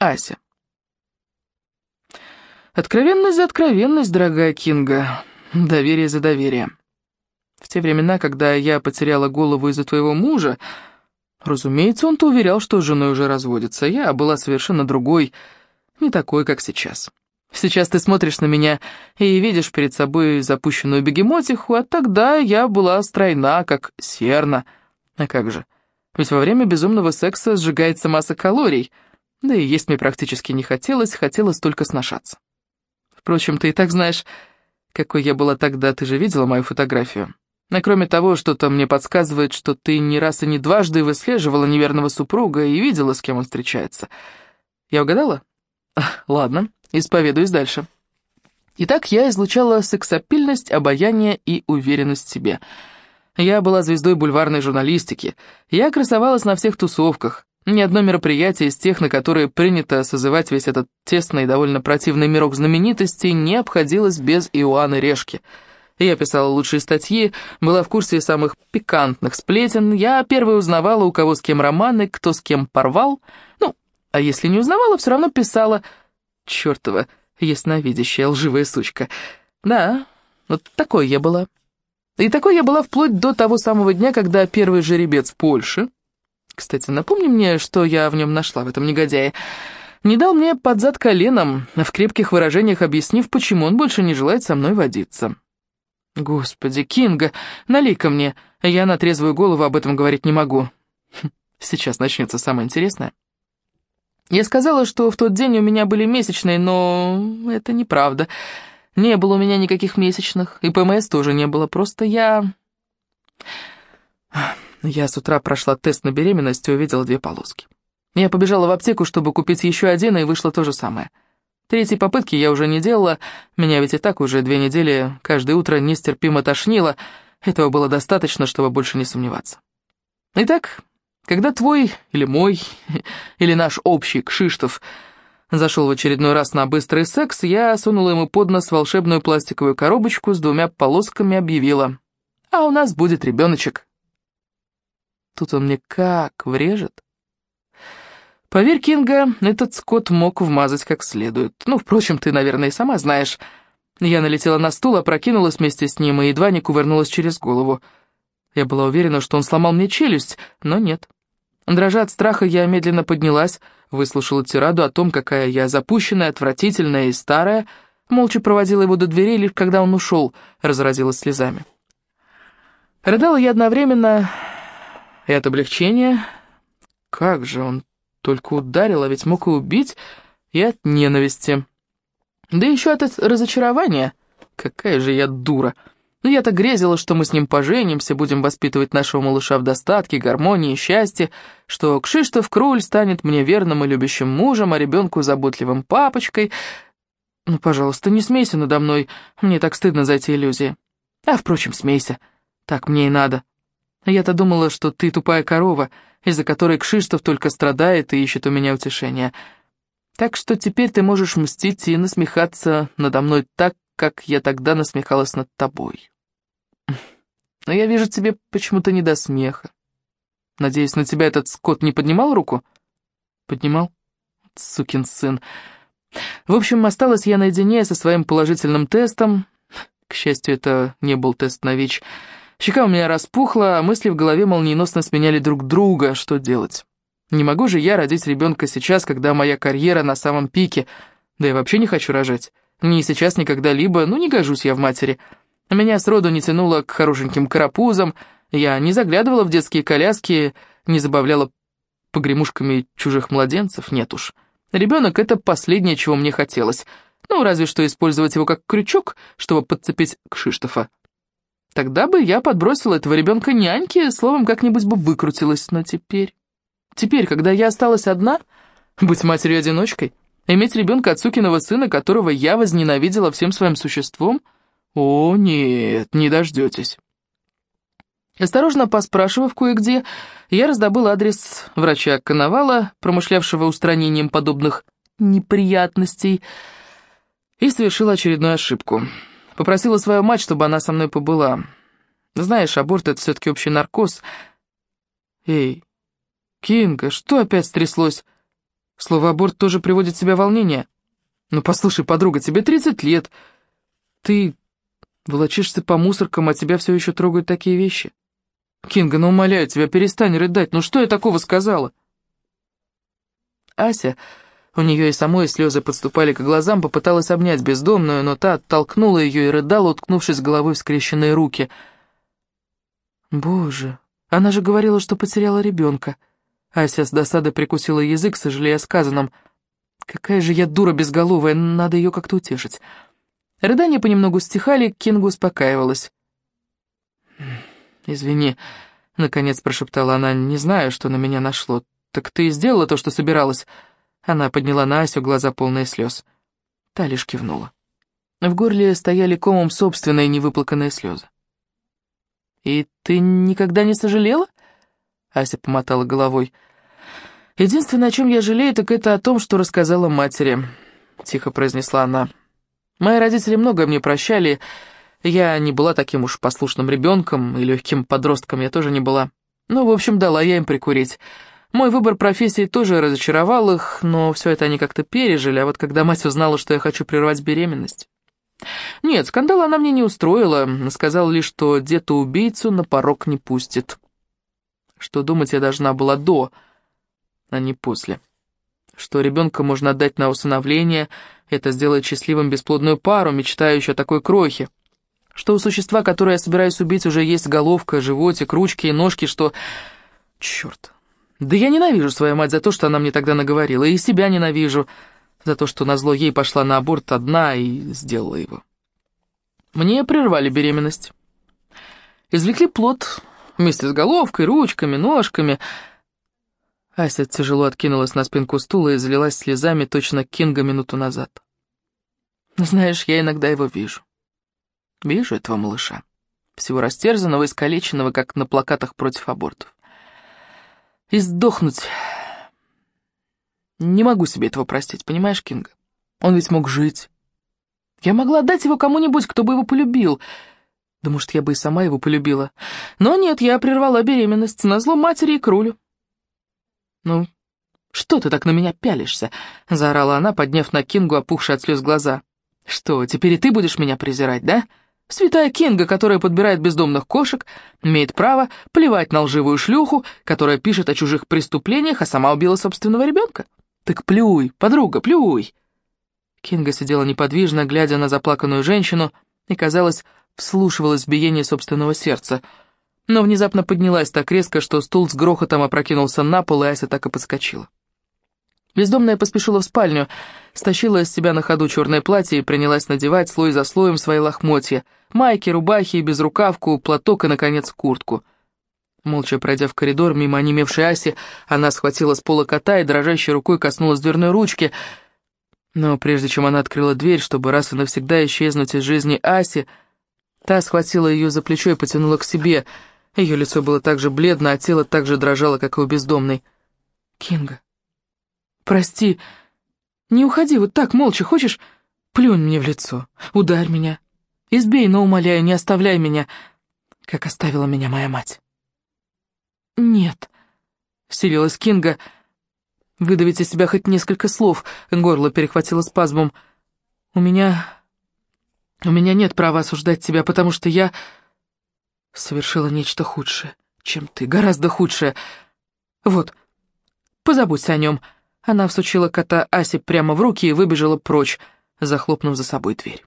Ася. Откровенность за откровенность, дорогая Кинга. Доверие за доверие. В те времена, когда я потеряла голову из-за твоего мужа, разумеется, он-то уверял, что с женой уже разводится. Я была совершенно другой, не такой, как сейчас. Сейчас ты смотришь на меня и видишь перед собой запущенную бегемотиху, а тогда я была стройна, как серна. А как же? Ведь во время безумного секса сжигается масса калорий, да и есть мне практически не хотелось, хотелось только сношаться. Впрочем, ты и так знаешь, какой я была тогда, ты же видела мою фотографию. А кроме того, что-то мне подсказывает, что ты не раз и не дважды выслеживала неверного супруга и видела, с кем он встречается. Я угадала? Ладно, исповедуюсь дальше. Итак, я излучала сексапильность, обаяние и уверенность в себе. Я была звездой бульварной журналистики. Я красовалась на всех тусовках. Ни одно мероприятие из тех, на которые принято созывать весь этот тесный и довольно противный мирок знаменитостей, не обходилось без Иоанны Решки. Я писала лучшие статьи, была в курсе самых пикантных сплетен, я первой узнавала, у кого с кем романы, кто с кем порвал. Ну, а если не узнавала, все равно писала. Чёртова, ясновидящая лживая сучка. Да, вот такой я была. И такой я была вплоть до того самого дня, когда первый жеребец в Польше кстати, напомни мне, что я в нем нашла, в этом негодяе. Не дал мне под зад коленом, в крепких выражениях объяснив, почему он больше не желает со мной водиться. Господи, Кинга, налей-ка мне, я на трезвую голову об этом говорить не могу. Хм, сейчас начнется самое интересное. Я сказала, что в тот день у меня были месячные, но это неправда. Не было у меня никаких месячных, и ПМС тоже не было, просто я... Я с утра прошла тест на беременность и увидела две полоски. Я побежала в аптеку, чтобы купить еще один, и вышло то же самое. Третьей попытки я уже не делала, меня ведь и так уже две недели каждое утро нестерпимо тошнило, этого было достаточно, чтобы больше не сомневаться. Итак, когда твой, или мой, или наш общий Кшиштов зашел в очередной раз на быстрый секс, я сунула ему под нос волшебную пластиковую коробочку с двумя полосками и объявила, «А у нас будет ребеночек». Тут он мне как врежет. Поверь, Кинга, этот скот мог вмазать как следует. Ну, впрочем, ты, наверное, и сама знаешь. Я налетела на стул, опрокинулась вместе с ним и едва не кувырнулась через голову. Я была уверена, что он сломал мне челюсть, но нет. Дрожа от страха, я медленно поднялась, выслушала тираду о том, какая я запущенная, отвратительная и старая, молча проводила его до дверей, лишь когда он ушел, разразилась слезами. Рыдала я одновременно и от облегчения... Как же он только ударил, а ведь мог и убить, и от ненависти. Да еще от разочарования. Какая же я дура. Ну я-то грезила, что мы с ним поженимся, будем воспитывать нашего малыша в достатке, гармонии, счастье, что Кшиштов Круль станет мне верным и любящим мужем, а ребенку заботливым папочкой. Ну, пожалуйста, не смейся надо мной, мне так стыдно за эти иллюзии. А, впрочем, смейся, так мне и надо. Я-то думала, что ты тупая корова, из-за которой Кшиштов только страдает и ищет у меня утешения. Так что теперь ты можешь мстить и насмехаться надо мной так, как я тогда насмехалась над тобой. Но я вижу тебе почему-то не до смеха. Надеюсь, на тебя этот скот не поднимал руку? Поднимал? Сукин сын. В общем, осталась я наедине со своим положительным тестом. К счастью, это не был тест на ВИЧ. Щека у меня распухла, а мысли в голове молниеносно сменяли друг друга. Что делать? Не могу же я родить ребенка сейчас, когда моя карьера на самом пике. Да я вообще не хочу рожать. Ни сейчас, ни когда-либо, ну не гожусь я в матери. Меня сроду не тянуло к хорошеньким карапузам, я не заглядывала в детские коляски, не забавляла погремушками чужих младенцев, нет уж. Ребенок — это последнее, чего мне хотелось. Ну, разве что использовать его как крючок, чтобы подцепить Кшиштофа. Тогда бы я подбросила этого ребенка няньке, словом, как-нибудь бы выкрутилась. Но теперь... Теперь, когда я осталась одна, быть матерью-одиночкой, иметь ребенка от сукиного сына, которого я возненавидела всем своим существом? О, нет, не дождетесь. Осторожно поспрашивав кое-где, я раздобыла адрес врача Коновала, промышлявшего устранением подобных неприятностей, и совершила очередную ошибку — Попросила свою мать, чтобы она со мной побыла. Знаешь, аборт — это все-таки общий наркоз. Эй, Кинга, что опять стряслось? Слово «аборт» тоже приводит в себя волнение. Ну, послушай, подруга, тебе 30 лет. Ты волочишься по мусоркам, а тебя все еще трогают такие вещи. Кинга, ну умоляю тебя, перестань рыдать. Ну что я такого сказала? Ася, у нее и самой слезы подступали к глазам, попыталась обнять бездомную, но та оттолкнула ее и рыдала, уткнувшись головой в скрещенные руки. Боже, она же говорила, что потеряла ребенка. Ася с досадой прикусила язык, сожалея о сказанном. Какая же я дура безголовая, надо ее как-то утешить. Рыдания понемногу стихали, Кингу успокаивалась. «Извини», — наконец прошептала она, — «не знаю, что на меня нашло. Так ты сделала то, что собиралась?» Она подняла на Асю глаза полные слез. Та лишь кивнула. В горле стояли комом собственные невыплаканные слезы. «И ты никогда не сожалела?» Ася помотала головой. «Единственное, о чем я жалею, так это о том, что рассказала матери», — тихо произнесла она. «Мои родители многое мне прощали. Я не была таким уж послушным ребенком и легким подростком я тоже не была. Ну, в общем, дала я им прикурить. Мой выбор профессии тоже разочаровал их, но все это они как-то пережили, а вот когда мать узнала, что я хочу прервать беременность... Нет, скандала она мне не устроила, сказала лишь, что дето-убийцу на порог не пустит что думать я должна была до, а не после. Что ребенка можно отдать на усыновление, это сделает счастливым бесплодную пару, мечтающую о такой крохе. Что у существа, которое я собираюсь убить, уже есть головка, животик, ручки и ножки, что... Черт. Да я ненавижу свою мать за то, что она мне тогда наговорила, и себя ненавижу за то, что назло ей пошла на аборт одна и сделала его. Мне прервали беременность. Извлекли плод, вместе с головкой, ручками, ножками. Ася тяжело откинулась на спинку стула и залилась слезами точно Кинга минуту назад. Знаешь, я иногда его вижу. Вижу этого малыша. Всего растерзанного, искалеченного, как на плакатах против абортов. И сдохнуть... Не могу себе этого простить, понимаешь, Кинга? Он ведь мог жить. Я могла отдать его кому-нибудь, кто бы его полюбил. Да может, я бы и сама его полюбила. Но нет, я прервала беременность, назло матери и крулю. «Ну, что ты так на меня пялишься?» — заорала она, подняв на Кингу опухшие от слез глаза. «Что, теперь и ты будешь меня презирать, да? Святая Кинга, которая подбирает бездомных кошек, имеет право плевать на лживую шлюху, которая пишет о чужих преступлениях, а сама убила собственного ребенка? Так плюй, подруга, плюй!» Кинга сидела неподвижно, глядя на заплаканную женщину, и, казалось, вслушивалась в биение собственного сердца, но внезапно поднялась так резко, что стул с грохотом опрокинулся на пол, и Ася так и подскочила. Бездомная поспешила в спальню, стащила из себя на ходу черное платье и принялась надевать слой за слоем свои лохмотья, майки, рубахи, безрукавку, платок и, наконец, куртку. Молча пройдя в коридор мимо онемевшей Аси, она схватила с пола кота и дрожащей рукой коснулась дверной ручки. Но прежде чем она открыла дверь, чтобы раз и навсегда исчезнуть из жизни Аси, Та схватила ее за плечо и потянула к себе. Ее лицо было так же бледно, а тело так же дрожало, как и у бездомной. «Кинга, прости, не уходи вот так молча, хочешь? Плюнь мне в лицо, ударь меня, избей, но, умоляю, не оставляй меня, как оставила меня моя мать». «Нет», — селилась Кинга, — «выдавить из себя хоть несколько слов», — горло перехватило спазмом. «У меня у меня нет права осуждать тебя, потому что я совершила нечто худшее, чем ты, гораздо худшее. Вот, позаботься о нем». Она всучила кота Асе прямо в руки и выбежала прочь, захлопнув за собой дверь.